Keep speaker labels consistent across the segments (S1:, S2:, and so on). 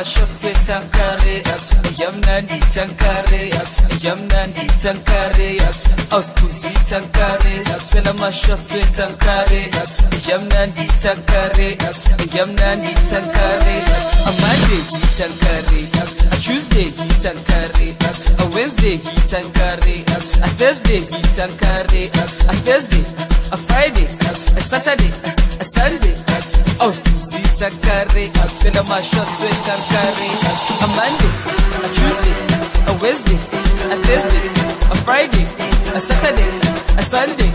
S1: phela mashot tankare yamnandi tankare yamnandi tankare auspuzi tankare phela mashot tankare yamnandi tankare yamnandi tankare a monday tankare a tuesday tankare a wednesday tankare a thursday tankare a thursday a friday a saturday Oh, a sunday auspuzi tankare phela mashot tankare a monday a tuesday a wednesday a thursday a friday a saturday a sunday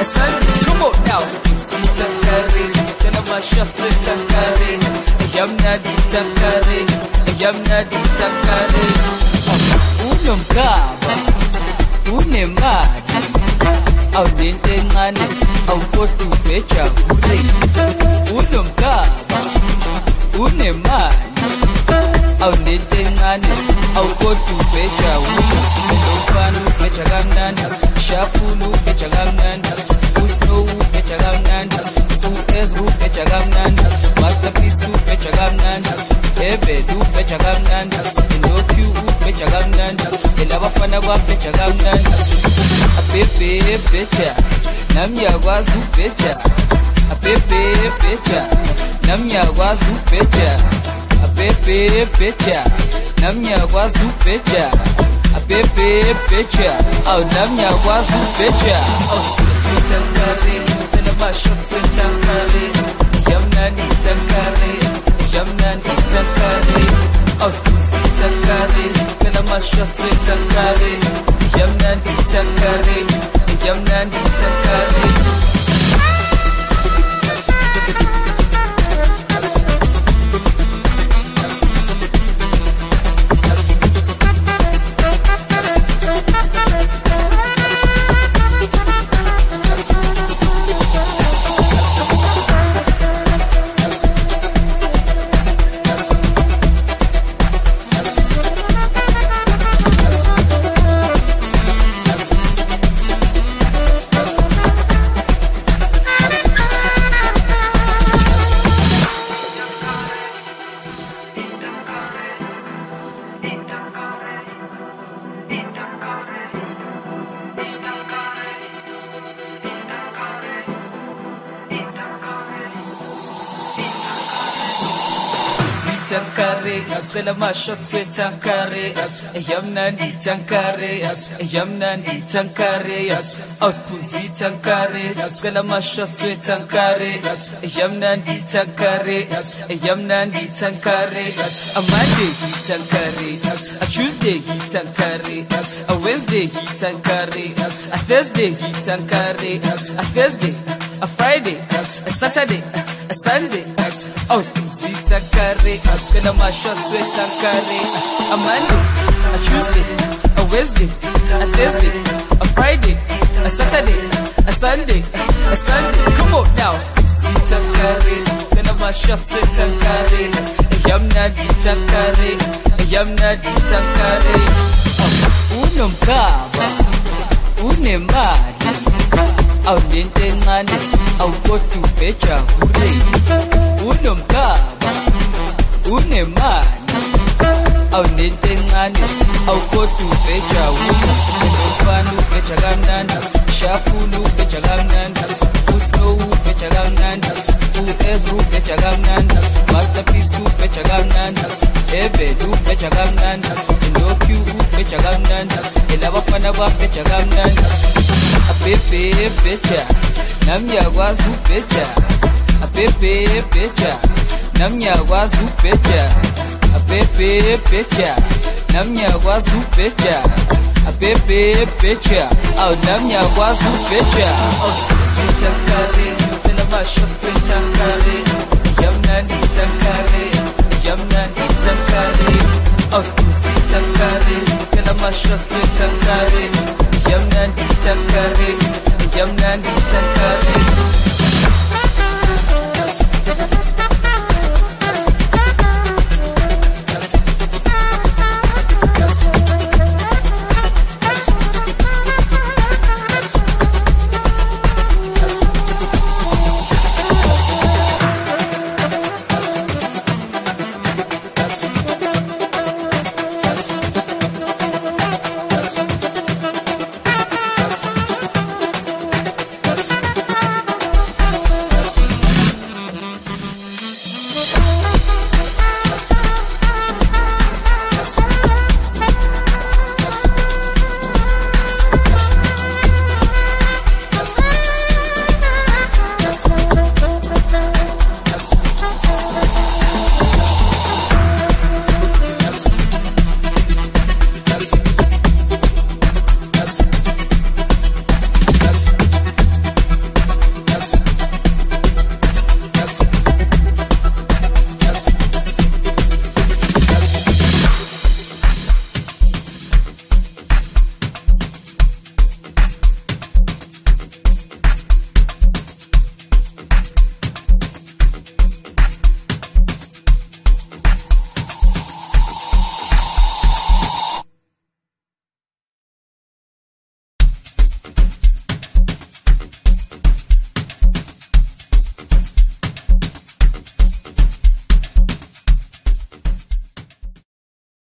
S1: a sunday. Come on now. Auspuzi tankare phela mashot tankare yamnadi tankare yamnadi tankare unomkaba unemali awulento encane awukodwa ubhejabule unomkaba unemali. Awulento encane awukodwa ubhejabule lofana ubheja kamnandi shafula ubheja kamnandi usnow ubheja kamnandi uezra ubheja kamnandi masterpiece ubheja kamnandi ebel ubheja kamnandi. inoq ubheja kamnandi elabafana babheja kamnandi abhebhe ebheja nami yakwazi ubheja abhebhe ebheja nami yakwazi ubheja abhebhe ebheja nami yakwazi ubheja abhebhe ebheja awu nami yakwazi ubheja awusitankare phela bashothe tankare yamnani tankare yamnani Başa tık takari Yemne dik takari tankare phela mashothe tankare yamnandi tankare yamnandi tankare ausphuzi tankare phela mashothe tankare yamnandi tankare yamnandi tankare a monday tankare a tuesday tankare a wednesday tankare a thursday tankare a thursday a friday a saturday sunday auspuzi tankare oh, phela mashot tankare a monday a tuesday a wednesday a thursday a friday a saturday a sunday a sunday. Come on now. Sita kare, gonna my auspuzi tankare phela mashot tankare yamnadi tankare yamnadi tankare oh, unomkaba unemali. Awulento encane awukotubheja ure unomgaba unemali. Awunento encane awukotubheja unomfana ubheja kamnandi shafuna ubheja kamnandi uslow ubheja kamnandi uezra ubheja kamnandi masterpiece ubheja kamnandi ebed ubheja kamnandi endoq ubheja kamnandi elabafana babheja kamnandi. Abhebhe ebheja nami ngiyakwazi ukubheja. Abhebhe ebheja. Nami ngiyakwazi ukubheja. Abhebhe ebheja. Nami ngiyakwazi ukubheja. Abhebhe ebheja. Awu nami ngiyakwazi ukubheja. Sithankale phela basho sithankale yamnandi ithankale yamnandi ithankale sithankale phela basho sithankale yamnandi ithankale Yang nanti tak